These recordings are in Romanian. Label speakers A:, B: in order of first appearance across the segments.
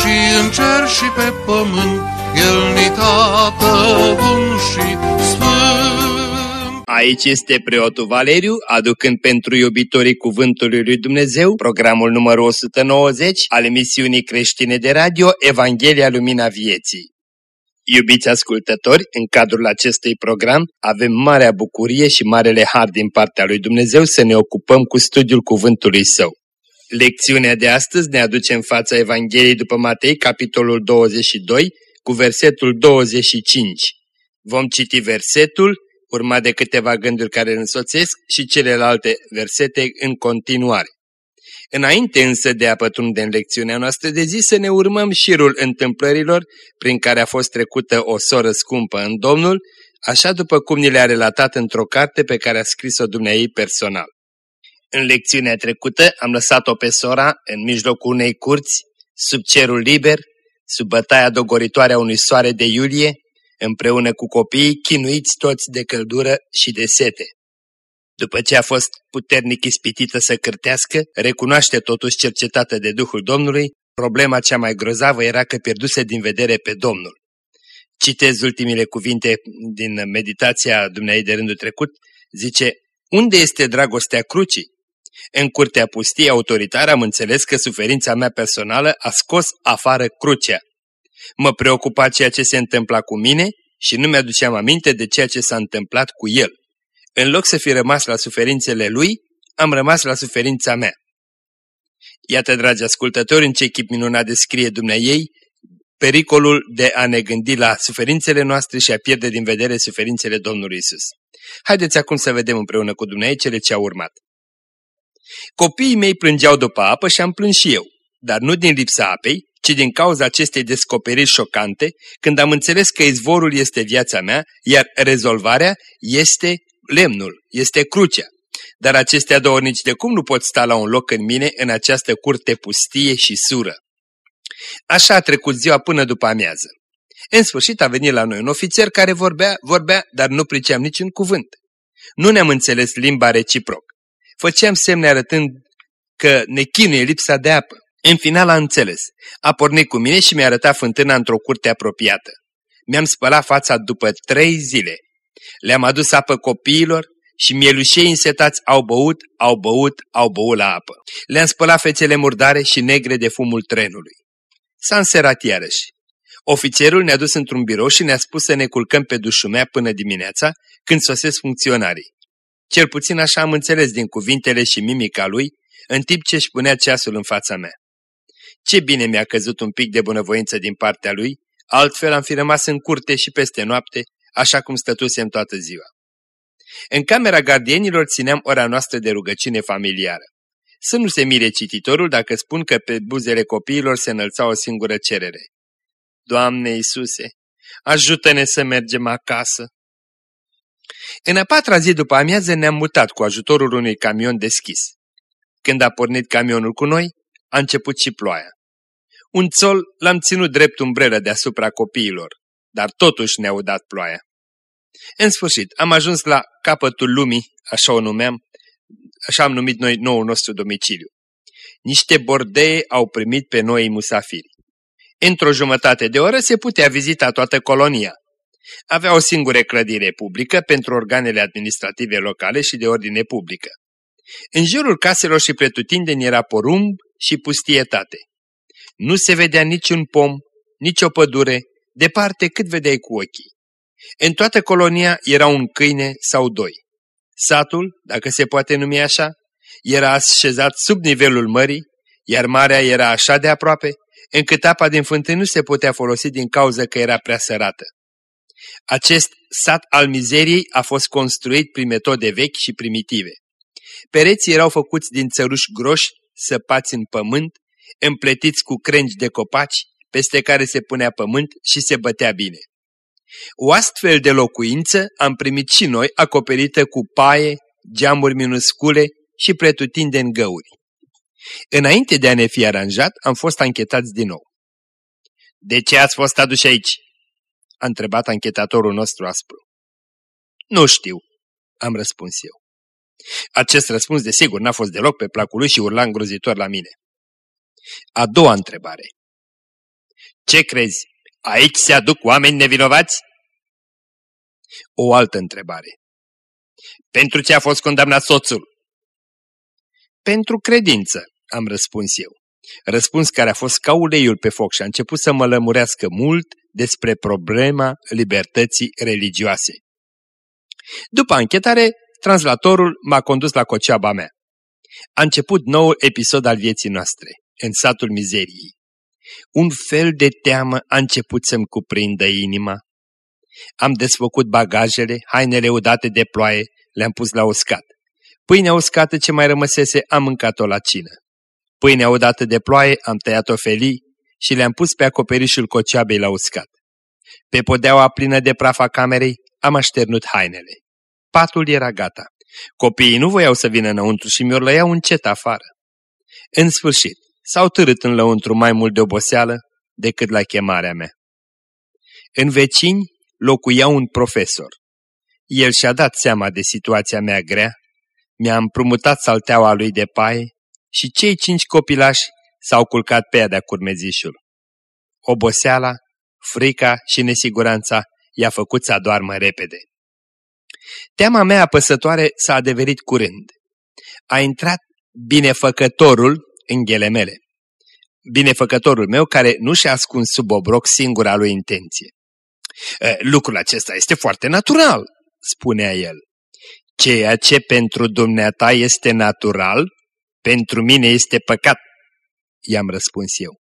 A: și în cer și pe pământ, El ni tată bun și sfânt.
B: Aici este preotul Valeriu, aducând pentru iubitorii Cuvântului Lui Dumnezeu programul numărul 190 al emisiunii creștine de radio Evanghelia Lumina Vieții. Iubiți ascultători, în cadrul acestui program avem marea bucurie și marele har din partea lui Dumnezeu să ne ocupăm cu studiul cuvântului său. Lecțiunea de astăzi ne aduce în fața Evangheliei după Matei, capitolul 22, cu versetul 25. Vom citi versetul, urmat de câteva gânduri care îl însoțesc și celelalte versete în continuare. Înainte însă de a pătrunde în lecțiunea noastră de zi să ne urmăm șirul întâmplărilor prin care a fost trecută o soră scumpă în Domnul, așa după cum ni le-a relatat într-o carte pe care a scris-o dumneai personal. În lecțiunea trecută am lăsat-o pe sora în mijlocul unei curți, sub cerul liber, sub bătaia dogoritoare a unui soare de iulie, împreună cu copiii chinuiți toți de căldură și de sete. După ce a fost puternic ispitită să cârtească, recunoaște totuși cercetată de Duhul Domnului, problema cea mai grozavă era că pierduse din vedere pe Domnul. Citez ultimile cuvinte din meditația Dumnezei de rândul trecut, zice, Unde este dragostea crucii? În curtea pustie autoritară am înțeles că suferința mea personală a scos afară crucea. Mă preocupa ceea ce se întâmpla cu mine și nu mi-aduceam aminte de ceea ce s-a întâmplat cu el. În loc să fi rămas la suferințele lui, am rămas la suferința mea. Iată, dragi ascultători, în ce chip minunat descrie Dumneiei pericolul de a ne gândi la suferințele noastre și a pierde din vedere suferințele Domnului Isus. Haideți acum să vedem împreună cu Dumnezeu cele ce au urmat. Copiii mei plângeau după apă și am plâns și eu, dar nu din lipsa apei, ci din cauza acestei descoperiri șocante, când am înțeles că izvorul este viața mea, iar rezolvarea este lemnul, este crucea. Dar acestea două nici de cum nu pot sta la un loc în mine în această curte pustie și sură. Așa a trecut ziua până după amiază. În sfârșit a venit la noi un ofițer care vorbea, vorbea, dar nu priceam niciun cuvânt. Nu ne-am înțeles limba reciproc. Făceam semne arătând că ne chinuie lipsa de apă. În final a înțeles. A pornit cu mine și mi-a arătat fântâna într-o curte apropiată. Mi-am spălat fața după trei zile. Le-am adus apă copiilor și mielușei însetați au băut, au băut, au băut la apă. Le-am spălat fețele murdare și negre de fumul trenului. S-a înserat iarăși. Ofițerul ne-a dus într-un birou și ne-a spus să ne culcăm pe dușumea până dimineața, când sosesc funcționarii. Cel puțin așa am înțeles din cuvintele și mimica lui, în timp ce își punea ceasul în fața mea. Ce bine mi-a căzut un pic de bunăvoință din partea lui, altfel am fi rămas în curte și peste noapte, așa cum stătusem toată ziua. În camera gardienilor țineam ora noastră de rugăciune familiară. Să nu se mire cititorul dacă spun că pe buzele copiilor se înălța o singură cerere. Doamne Iisuse, ajută-ne să mergem acasă. În a patra zi după amiază ne-am mutat cu ajutorul unui camion deschis. Când a pornit camionul cu noi, a început și ploaia. Un țol l-am ținut drept umbrelă deasupra copiilor, dar totuși ne-au dat ploaia. În sfârșit, am ajuns la capătul lumii, așa o numeam, așa am numit noi noul nostru domiciliu. Niște bordee au primit pe noi musafiri. Într-o jumătate de oră se putea vizita toată colonia. Avea o singură clădire publică pentru organele administrative locale și de ordine publică. În jurul caselor și pretutindeni era porumb și pustietate. Nu se vedea niciun pom, nici o pădure, departe cât vedeai cu ochii. În toată colonia era un câine sau doi. Satul, dacă se poate numi așa, era așezat sub nivelul mării, iar marea era așa de aproape, încât apa din fântâni nu se putea folosi din cauza că era prea sărată. Acest sat al mizeriei a fost construit prin metode vechi și primitive. Pereții erau făcuți din țăruși groși, săpați în pământ, împletiți cu crengi de copaci, peste care se punea pământ și se bătea bine. O astfel de locuință am primit și noi, acoperită cu paie, geamuri minuscule și pretutindeni găuri. Înainte de a ne fi aranjat, am fost anchetați din nou. De ce ați fost aduși aici?" A întrebat anchetatorul nostru aspru. Nu știu, am răspuns eu. Acest răspuns, desigur, n-a fost deloc pe placul lui și urla îngrozitor la mine. A doua întrebare. Ce crezi? Aici se aduc oameni nevinovați? O altă întrebare. Pentru ce a fost condamnat soțul? Pentru credință, am răspuns eu. Răspuns care a fost ca uleiul pe foc și a început să mă lămurească mult despre problema libertății religioase. După anchetare, translatorul m-a condus la coceaba mea. A început noul episod al vieții noastre, în satul mizeriei. Un fel de teamă a început să-mi cuprindă inima. Am desfăcut bagajele, hainele udate de ploaie, le-am pus la uscat. Pâinea uscată ce mai rămăsese am mâncat-o la cină. Pâinea udată de ploaie am tăiat-o felii și le-am pus pe acoperișul coceabei la uscat. Pe podeaua plină de prafa camerei am așternut hainele. Patul era gata. Copiii nu voiau să vină înăuntru și mi-o lăiau încet afară. În sfârșit, s-au târât în lăuntru mai mult de oboseală decât la chemarea mea. În vecini locuia un profesor. El și-a dat seama de situația mea grea, mi-a împrumutat salteaua lui de paie și cei cinci copilași s-au culcat pe ea de-a curmezișul. Oboseala, frica și nesiguranța i-a făcut să adoarmă repede. Teama mea apăsătoare s-a adeverit curând. A intrat binefăcătorul în ghelemele. Binefăcătorul meu care nu și-a ascuns sub obroc singura lui intenție. Lucrul acesta este foarte natural, spunea el. Ceea ce pentru dumneata este natural, pentru mine este păcat, i-am răspuns eu.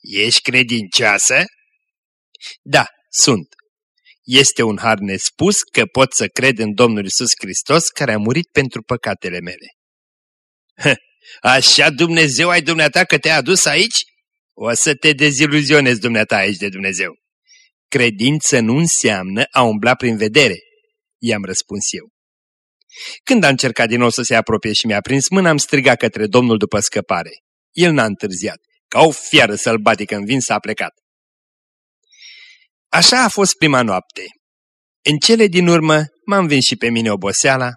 B: Ești credincioasă? Da, sunt. Este un har nespus că pot să cred în Domnul Isus Hristos care a murit pentru păcatele mele. Așa Dumnezeu ai dumneata că te-a adus aici? O să te deziluzionezi dumneata aici de Dumnezeu. Credință nu înseamnă a umbla prin vedere, i-am răspuns eu. Când a încercat din nou să se apropie și mi-a prins mâna, am strigat către Domnul după scăpare. El n-a întârziat. Ca o fiară sălbatică în vin s-a plecat. Așa a fost prima noapte. În cele din urmă m-am vins și pe mine oboseala,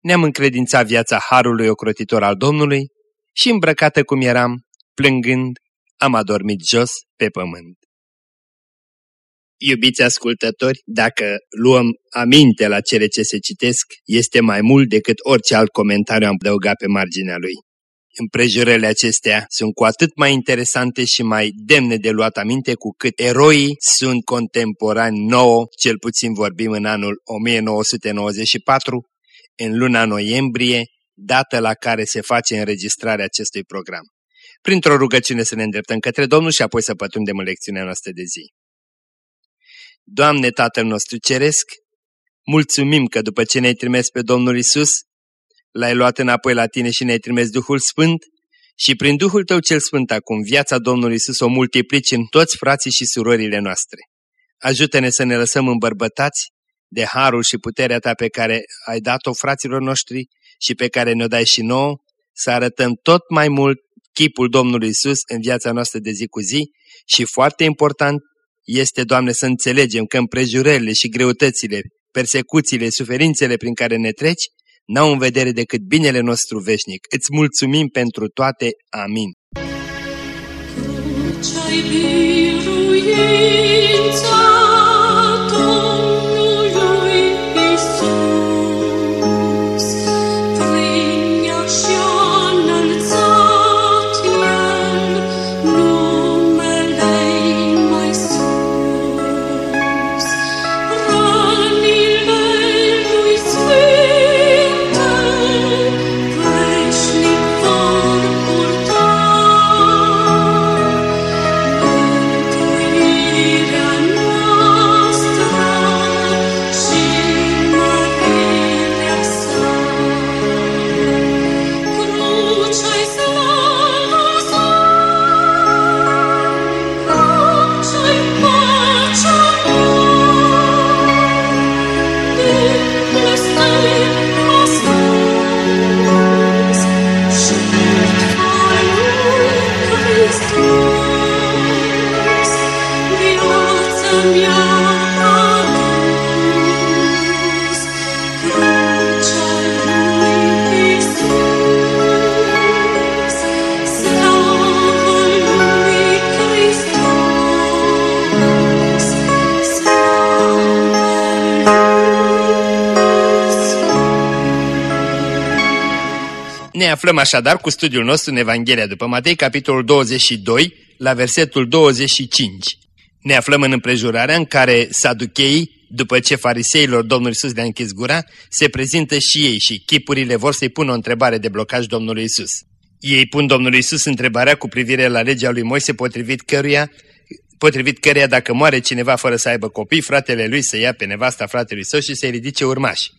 B: ne-am încredințat viața harului ocrotitor al Domnului și îmbrăcată cum eram, plângând, am adormit jos pe pământ. Iubiți ascultători, dacă luăm aminte la cele ce se citesc, este mai mult decât orice alt comentariu am adăugat pe marginea lui. Împrejurările acestea sunt cu atât mai interesante și mai demne de luat aminte cu cât eroii sunt contemporani nouă, cel puțin vorbim în anul 1994, în luna noiembrie, dată la care se face înregistrarea acestui program. Printr-o rugăciune să ne îndreptăm către Domnul și apoi să pătrundem în lecțiunea noastră de zi. Doamne Tatăl nostru Ceresc, mulțumim că după ce ne-ai trimis pe Domnul Isus, l-ai luat înapoi la tine și ne-ai trimis Duhul Sfânt și prin Duhul Tău cel Sfânt acum viața Domnului Isus o multiplici în toți frații și surorile noastre. Ajută-ne să ne lăsăm îmbărbătați de harul și puterea Ta pe care ai dat-o fraților noștri și pe care ne-o dai și nouă, să arătăm tot mai mult chipul Domnului Isus în viața noastră de zi cu zi și, foarte important, este, Doamne, să înțelegem că împrejurările și greutățile, persecuțiile, suferințele prin care ne treci, n-au în vedere decât binele nostru veșnic. Îți mulțumim pentru toate. Amin. Crucea-i Ne aflăm așadar cu studiul nostru în Evanghelia după Matei, capitolul 22, la versetul 25. Ne aflăm în împrejurarea în care saducheii, după ce fariseilor Domnul Isus le-a închis gura, se prezintă și ei și chipurile vor să-i pună o întrebare de blocaj Domnului Isus. Ei pun Domnului Isus întrebarea cu privire la legea lui Moise potrivit căruia potrivit căreia dacă moare cineva fără să aibă copii, fratele lui să ia pe nevasta fratelui său și să-i ridice urmași.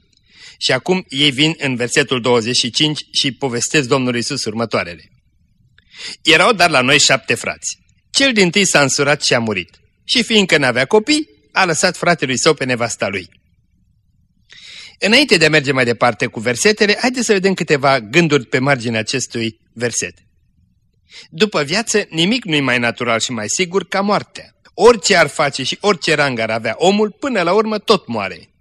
B: Și acum ei vin în versetul 25 și povestesc Domnului Isus următoarele. Erau dar la noi șapte frați. Cel din tâi s-a însurat și a murit. Și fiindcă n-avea copii, a lăsat fratelui său pe nevasta lui. Înainte de a merge mai departe cu versetele, haideți să vedem câteva gânduri pe marginea acestui verset. După viață, nimic nu-i mai natural și mai sigur ca moartea. Orice ar face și orice rang ar avea omul, până la urmă tot moare.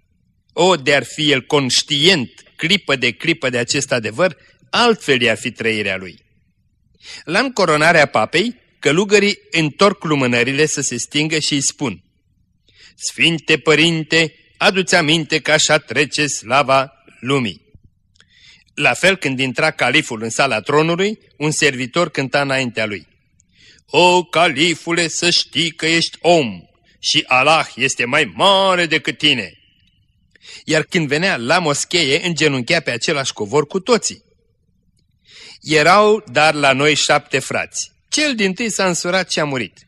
B: O, de-ar fi el conștient, clipă de clipă de acest adevăr, altfel i-ar fi trăirea lui. La încoronarea papei, călugării întorc lumânările să se stingă și îi spun Sfinte Părinte, adu-ți aminte că așa trece slava lumii. La fel când intra califul în sala tronului, un servitor cânta înaintea lui. O, califule, să știi că ești om și Allah este mai mare decât tine. Iar când venea la moscheie, îngenunchea pe același covor cu toții. Erau dar la noi șapte frați. Cel din tâi s-a însurat și a murit.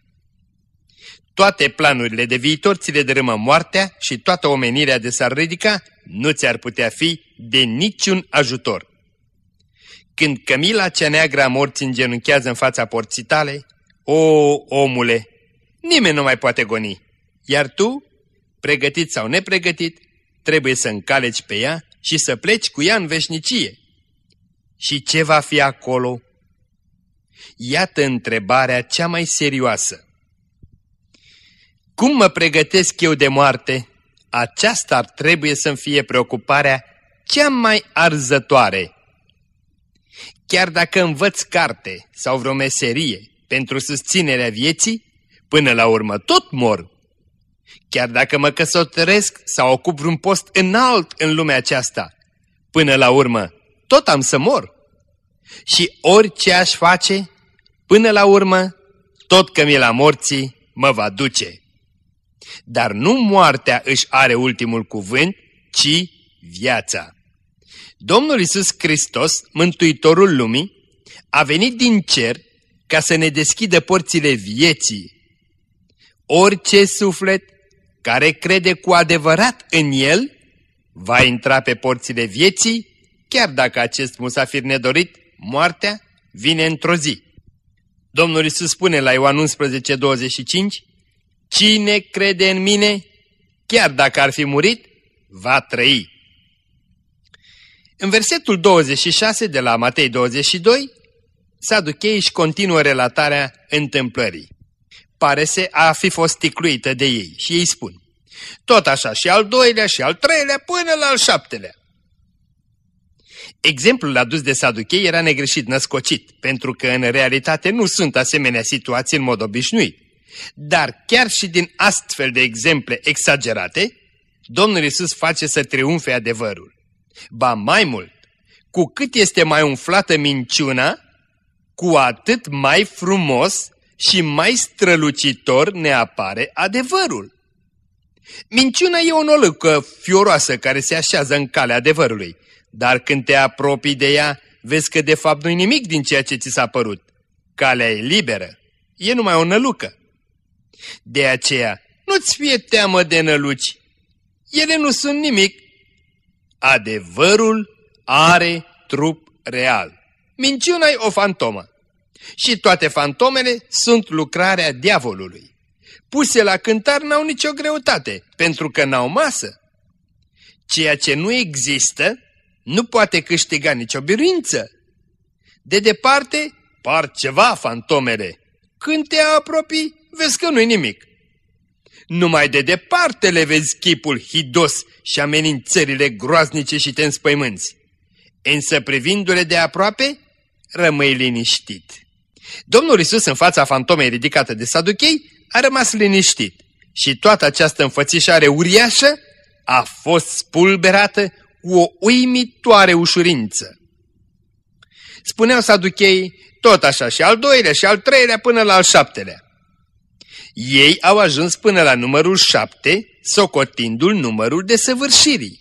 B: Toate planurile de viitor ți le dărâmă moartea și toată omenirea de s-ar ridica nu ți-ar putea fi de niciun ajutor. Când Camila cea neagră a morții îngenunchează în fața porții tale, o, omule, nimeni nu mai poate goni, iar tu, pregătit sau nepregătit, trebuie să încaleci pe ea și să pleci cu ea în veșnicie. Și ce va fi acolo? Iată întrebarea cea mai serioasă. Cum mă pregătesc eu de moarte? Aceasta ar trebui să-mi fie preocuparea cea mai arzătoare. Chiar dacă învăț carte sau vreo meserie pentru susținerea vieții, până la urmă tot mor. Chiar dacă mă căsătoresc sau ocup vreun post înalt în lumea aceasta, până la urmă tot am să mor. Și orice aș face, până la urmă, tot că mi la morții mă va duce. Dar nu moartea își are ultimul cuvânt, ci viața. Domnul Isus Hristos, Mântuitorul lumii, a venit din cer ca să ne deschidă porțile vieții. Orice suflet care crede cu adevărat în El va intra pe porțile vieții, chiar dacă acest musafir nedorit, moartea, vine într-o zi. Domnul Isus spune la Ioan 11, 25, Cine crede în mine, chiar dacă ar fi murit, va trăi. În versetul 26 de la Matei 22, Saduchei își continuă relatarea întâmplării. Pare să a fi fost ticluită de ei și ei spun, tot așa și al doilea și al treilea până la al șaptelea. Exemplul adus de Saduchei era negreșit născocit, pentru că în realitate nu sunt asemenea situații în mod obișnuit. Dar chiar și din astfel de exemple exagerate, Domnul Isus face să triumfe adevărul. Ba mai mult, cu cât este mai umflată minciuna, cu atât mai frumos și mai strălucitor ne apare adevărul. Minciuna e o nolăcă fioroasă care se așează în calea adevărului, dar când te apropii de ea, vezi că de fapt nu-i nimic din ceea ce ți s-a părut. Calea e liberă, e numai o nălucă. De aceea, nu-ți fie teamă de năluci, ele nu sunt nimic. Adevărul are trup real. Minciuna e o fantomă. Și toate fantomele sunt lucrarea diavolului. Puse la cântar n-au nicio greutate, pentru că n-au masă. Ceea ce nu există nu poate câștiga nicio biruință. De departe par ceva fantomele. Când te apropii, vezi că nu-i nimic. Numai de departe le vezi chipul hidos și amenințările groaznice și te înspăimânți. Însă privindu-le de aproape, rămâi liniștit. Domnul Isus în fața fantomei ridicată de saduchei a rămas liniștit și toată această înfățișare uriașă a fost spulberată cu o uimitoare ușurință. Spuneau saducheii tot așa și al doilea și al treilea până la al șaptelea. Ei au ajuns până la numărul șapte, socotindu-l numărul de săvârșirii.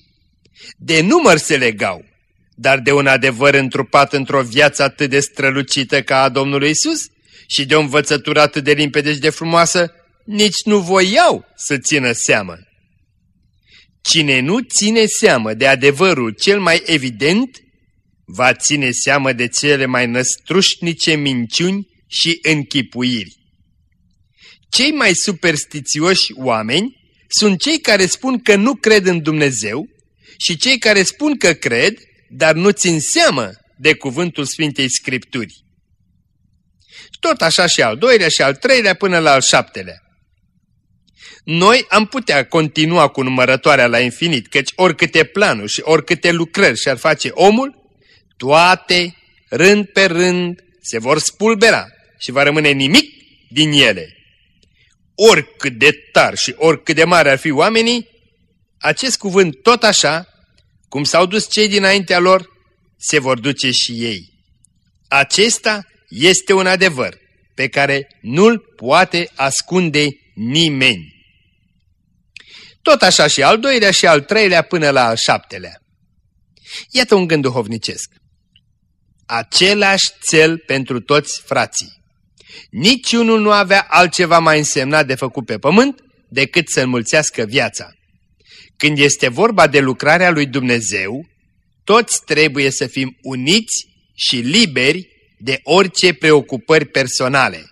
B: De număr se legau, dar de un adevăr întrupat într-o viață atât de strălucită ca a Domnului Isus și de o învățătură atât de limpede și de frumoasă, nici nu voiau să țină seamă. Cine nu ține seamă de adevărul cel mai evident, va ține seamă de cele mai năstrușnice minciuni și închipuiri. Cei mai superstițioși oameni sunt cei care spun că nu cred în Dumnezeu și cei care spun că cred, dar nu țin seamă de cuvântul Sfintei Scripturi. Tot așa și al doilea și al treilea până la al șaptelea. Noi am putea continua cu numărătoarea la infinit, căci oricâte planuri și oricâte lucrări și-ar face omul, toate, rând pe rând, se vor spulbera și va rămâne nimic din ele. Oricât de tar și oricât de mare ar fi oamenii, acest cuvânt tot așa, cum s-au dus cei dinaintea lor, se vor duce și ei. Acesta este un adevăr pe care nu-l poate ascunde nimeni. Tot așa și al doilea și al treilea până la al șaptelea. Iată un gând duhovnicesc. Același cel pentru toți frații. Niciunul nu avea altceva mai însemnat de făcut pe pământ decât să înmulțească viața. Când este vorba de lucrarea lui Dumnezeu, toți trebuie să fim uniți și liberi de orice preocupări personale.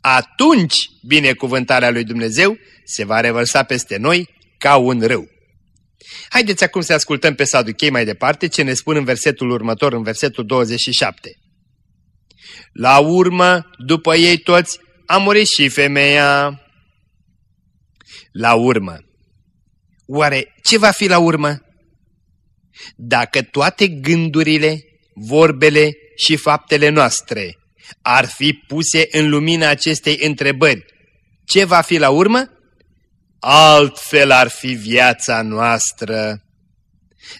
B: Atunci binecuvântarea lui Dumnezeu se va revărsa peste noi ca un râu. Haideți acum să ascultăm pe Saduchei mai departe ce ne spun în versetul următor, în versetul 27. La urmă, după ei toți, a murit și femeia. La urmă. Oare ce va fi la urmă? Dacă toate gândurile, vorbele și faptele noastre ar fi puse în lumina acestei întrebări, ce va fi la urmă? altfel ar fi viața noastră.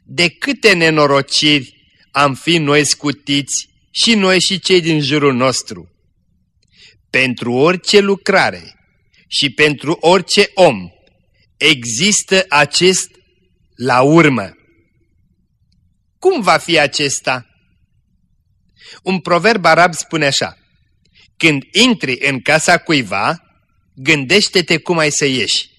B: De câte nenorociri am fi noi scutiți și noi și cei din jurul nostru. Pentru orice lucrare și pentru orice om există acest la urmă. Cum va fi acesta? Un proverb arab spune așa, Când intri în casa cuiva, gândește-te cum ai să ieși.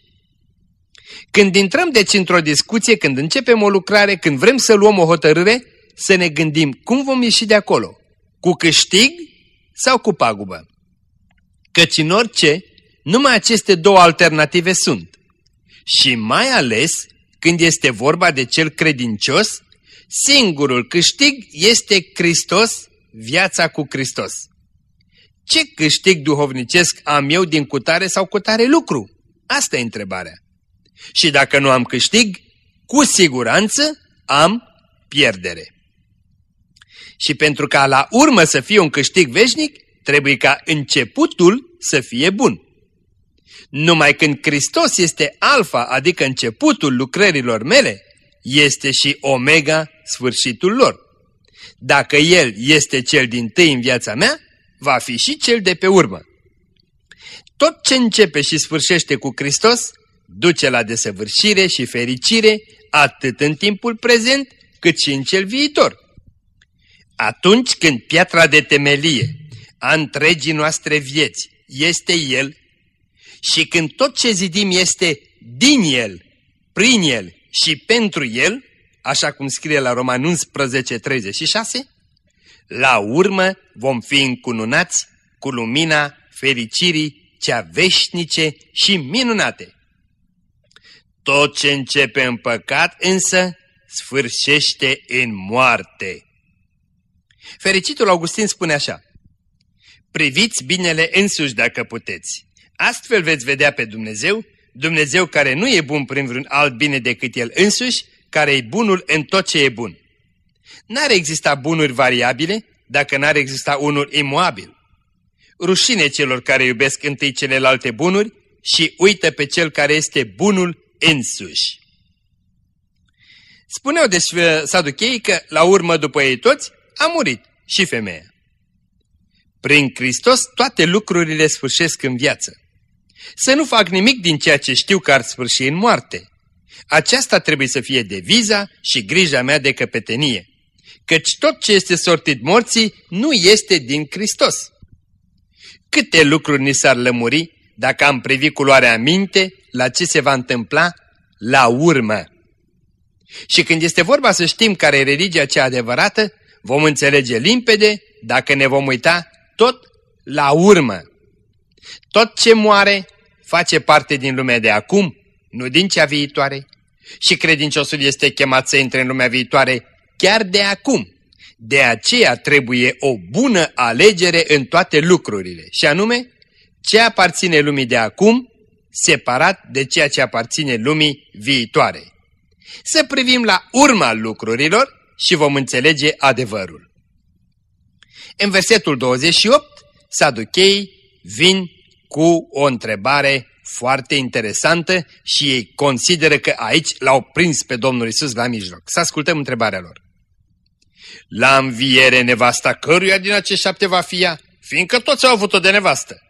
B: Când intrăm deci într-o discuție, când începem o lucrare, când vrem să luăm o hotărâre, să ne gândim cum vom ieși de acolo, cu câștig sau cu pagubă. Căci în orice, numai aceste două alternative sunt. Și mai ales când este vorba de cel credincios, singurul câștig este Hristos, viața cu Hristos. Ce câștig duhovnicesc am eu din cutare sau cutare lucru? Asta e întrebarea. Și dacă nu am câștig, cu siguranță am pierdere. Și pentru ca la urmă să fie un câștig veșnic, trebuie ca începutul să fie bun. Numai când Hristos este alfa, adică începutul lucrărilor mele, este și omega, sfârșitul lor. Dacă El este cel din tâi în viața mea, va fi și cel de pe urmă. Tot ce începe și sfârșește cu Hristos duce la desăvârșire și fericire atât în timpul prezent cât și în cel viitor. Atunci când piatra de temelie a întregii noastre vieți este El și când tot ce zidim este din El, prin El și pentru El, așa cum scrie la Roman 11, 36, la urmă vom fi încununați cu lumina fericirii cea veșnice și minunate. Tot ce începe în păcat însă sfârșește în moarte. Fericitul Augustin spune așa, Priviți binele însuși dacă puteți. Astfel veți vedea pe Dumnezeu, Dumnezeu care nu e bun prin vreun alt bine decât El însuși, care e bunul în tot ce e bun. N-ar exista bunuri variabile dacă n-ar exista unul imoabil. Rușine celor care iubesc întâi celelalte bunuri și uită pe cel care este bunul însuși. Spuneau deci saducheii că, la urmă după ei toți, a murit și femeia. Prin Hristos toate lucrurile sfârșesc în viață. Să nu fac nimic din ceea ce știu că ar sfârși în moarte. Aceasta trebuie să fie deviza și grija mea de căpetenie, căci tot ce este sortit morții nu este din Hristos. Câte lucruri ni s-ar lămuri dacă am privit cu luarea minte la ce se va întâmpla la urmă. Și când este vorba să știm care e religia cea adevărată, vom înțelege limpede dacă ne vom uita tot la urmă. Tot ce moare face parte din lumea de acum, nu din cea viitoare. Și credinciosul este chemat să intre în lumea viitoare chiar de acum. De aceea trebuie o bună alegere în toate lucrurile, și anume ce aparține lumii de acum, separat de ceea ce aparține lumii viitoare. Să privim la urma lucrurilor și vom înțelege adevărul. În versetul 28, saducheii vin cu o întrebare foarte interesantă și ei consideră că aici l-au prins pe Domnul Isus la mijloc. Să ascultăm întrebarea lor. La înviere nevasta căruia din acești șapte va fi ea, fiindcă toți au avut-o de nevastă.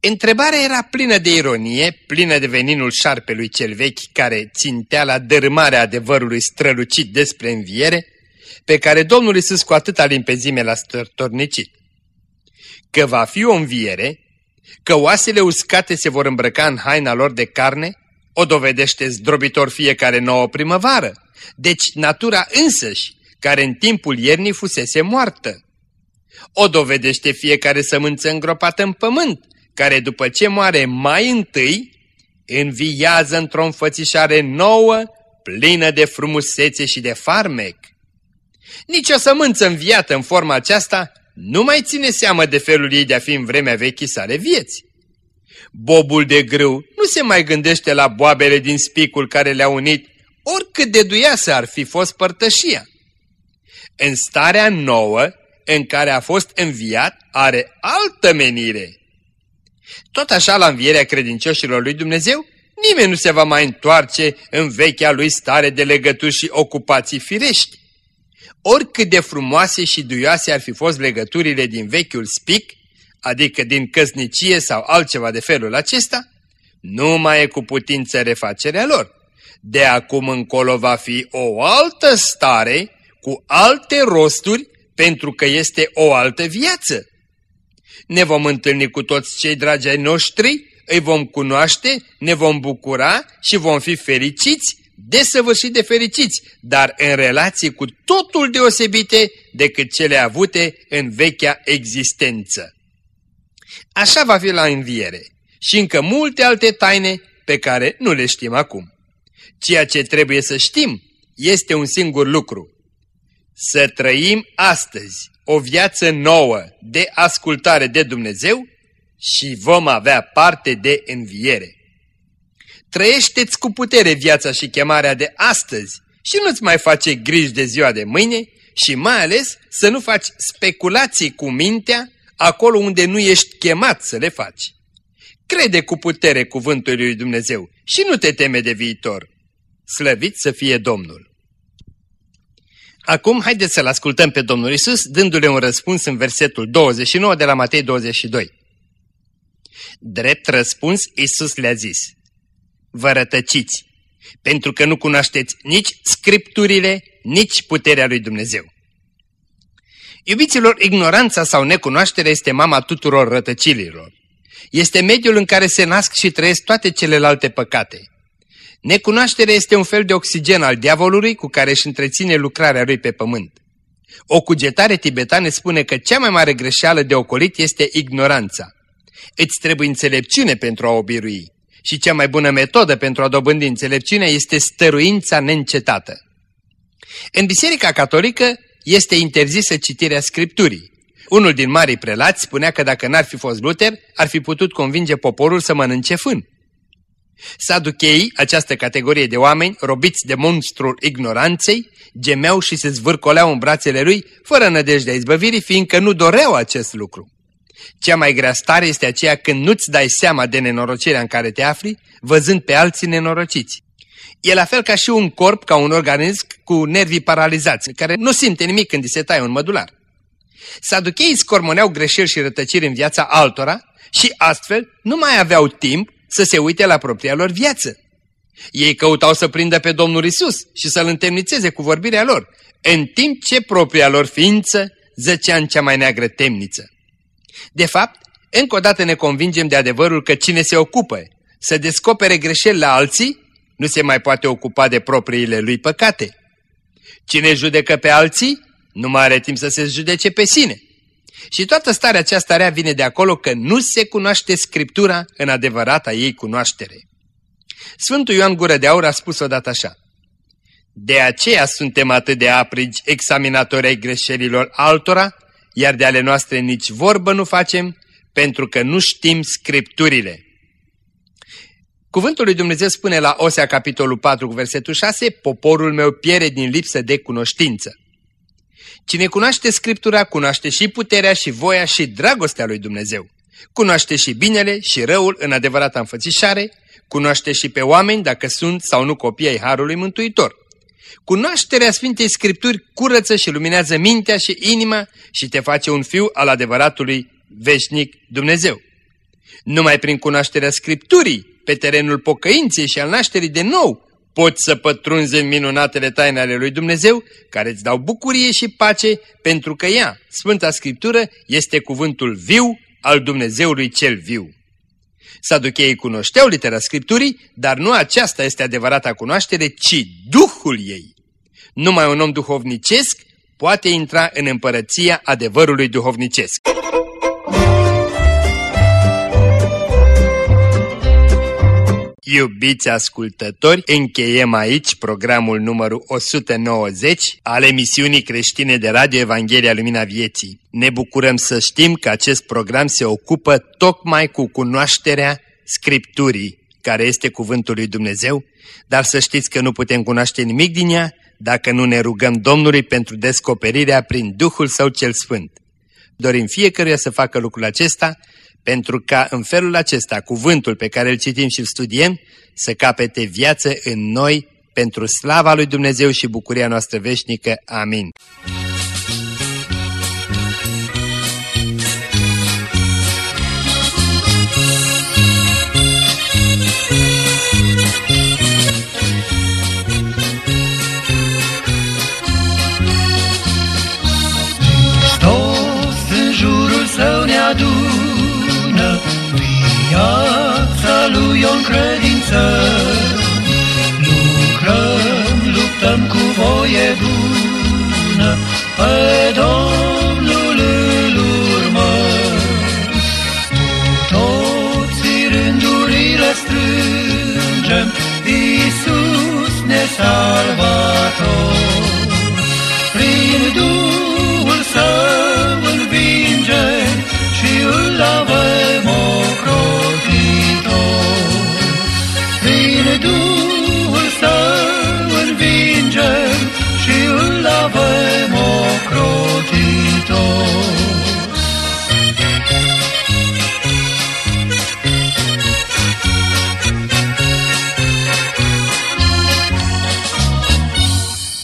B: Întrebarea era plină de ironie, plină de veninul șarpelui cel vechi care țintea la dărâmarea adevărului strălucit despre înviere, pe care Domnul Isus cu atâta limpezime l-a stărtornicit. Că va fi o înviere, că oasele uscate se vor îmbrăca în haina lor de carne, o dovedește zdrobitor fiecare nouă primăvară, deci natura însăși, care în timpul iernii fusese moartă. O dovedește fiecare sămânță îngropată în pământ, care după ce moare mai întâi, înviază într-o înfățișare nouă, plină de frumusețe și de farmec. Nici o sămânță înviată în forma aceasta nu mai ține seamă de felul ei de a fi în vremea vechii sale vieți. Bobul de grâu nu se mai gândește la boabele din spicul care le-a unit, oricât de duiasă ar fi fost părtășia. În starea nouă, în care a fost înviat, are altă menire. Tot așa la învierea credincioșilor lui Dumnezeu, nimeni nu se va mai întoarce în vechea lui stare de legături și ocupații firești. Oricât de frumoase și duioase ar fi fost legăturile din vechiul spic, adică din căsnicie sau altceva de felul acesta, nu mai e cu putință refacerea lor. De acum încolo va fi o altă stare, cu alte rosturi, pentru că este o altă viață. Ne vom întâlni cu toți cei dragi ai noștri, îi vom cunoaște, ne vom bucura și vom fi fericiți desăvârșit de fericiți, dar în relații cu totul deosebite decât cele avute în vechea existență. Așa va fi la înviere și încă multe alte taine pe care nu le știm acum. Ceea ce trebuie să știm este un singur lucru. Să trăim astăzi o viață nouă de ascultare de Dumnezeu și vom avea parte de înviere. Trăiește-ți cu putere viața și chemarea de astăzi și nu-ți mai face griji de ziua de mâine și mai ales să nu faci speculații cu mintea acolo unde nu ești chemat să le faci. Crede cu putere cuvântul lui Dumnezeu și nu te teme de viitor. Slăvit să fie Domnul! Acum haideți să-L ascultăm pe Domnul Isus, dându-le un răspuns în versetul 29 de la Matei 22. Drept răspuns, Isus le-a zis, vă rătăciți, pentru că nu cunoașteți nici scripturile, nici puterea lui Dumnezeu. Iubiților, ignoranța sau necunoașterea este mama tuturor rătăcililor. Este mediul în care se nasc și trăiesc toate celelalte păcate. Necunoașterea este un fel de oxigen al diavolului cu care își întreține lucrarea lui pe pământ. O cugetare tibetană spune că cea mai mare greșeală de ocolit este ignoranța. Îți trebuie înțelepciune pentru a o birui și cea mai bună metodă pentru a dobândi înțelepciunea este stăruința neîncetată. În Biserica Catolică este interzisă citirea Scripturii. Unul din marii prelați spunea că dacă n-ar fi fost Luther, ar fi putut convinge poporul să mănânce fân. Saducheii, această categorie de oameni, robiți de monstrul ignoranței, gemeau și se zvârcoleau în brațele lui, fără nădejdea izbăvirii, fiindcă nu doreau acest lucru. Cea mai grea stare este aceea când nu-ți dai seama de nenorocirea în care te afli, văzând pe alții nenorociți. E la fel ca și un corp, ca un organism cu nervii paralizați, care nu simte nimic când îi se taie un mădular. Saducheii scormoneau greșeli și rătăciri în viața altora și astfel nu mai aveau timp să se uite la propria lor viață. Ei căutau să prindă pe Domnul Isus și să-L întemnițeze cu vorbirea lor, în timp ce propria lor ființă zăcea în cea mai neagră temniță. De fapt, încă o dată ne convingem de adevărul că cine se ocupă să descopere greșeli la alții, nu se mai poate ocupa de propriile lui păcate. Cine judecă pe alții, nu mai are timp să se judece pe sine. Și toată starea aceasta rea vine de acolo că nu se cunoaște Scriptura în adevărata ei cunoaștere. Sfântul Ioan Gură de Aur a spus odată așa. De aceea suntem atât de aprigi examinatori ai greșelilor altora, iar de ale noastre nici vorbă nu facem, pentru că nu știm Scripturile. Cuvântul lui Dumnezeu spune la Osea capitolul 4 cu versetul 6, poporul meu piere din lipsă de cunoștință. Cine cunoaște Scriptura, cunoaște și puterea și voia și dragostea lui Dumnezeu. Cunoaște și binele și răul în adevărata înfățișare, cunoaște și pe oameni dacă sunt sau nu copii ai Harului Mântuitor. Cunoașterea Sfintei Scripturi curăță și luminează mintea și inima și te face un fiu al adevăratului veșnic Dumnezeu. Numai prin cunoașterea Scripturii, pe terenul pocăinței și al nașterii de nou, poți să pătrunzi în minunatele taine ale lui Dumnezeu, care îți dau bucurie și pace, pentru că ea, Sfânta Scriptură, este cuvântul viu al Dumnezeului cel viu. Saducheii cunoșteau litera Scripturii, dar nu aceasta este adevărata cunoaștere, ci Duhul ei. Numai un om duhovnicesc poate intra în împărăția adevărului duhovnicesc. Iubiți ascultători, încheiem aici programul numărul 190 al emisiunii creștine de Radio Evanghelia Lumina Vieții. Ne bucurăm să știm că acest program se ocupă tocmai cu cunoașterea Scripturii, care este Cuvântul lui Dumnezeu, dar să știți că nu putem cunoaște nimic din ea dacă nu ne rugăm Domnului pentru descoperirea prin Duhul Său cel Sfânt. Dorim fiecăruia să facă lucrul acesta pentru ca în felul acesta cuvântul pe care îl citim și îl studiem să capete viață în noi pentru slava lui Dumnezeu și bucuria noastră veșnică. Amin.
C: Toți în jurul său ne adună, lui o credință. Lucrăm, luptăm cu voie bună, pe Domnul îl urmăm. Toți rândurile strângem, Iisus ne salvator. Prin Duh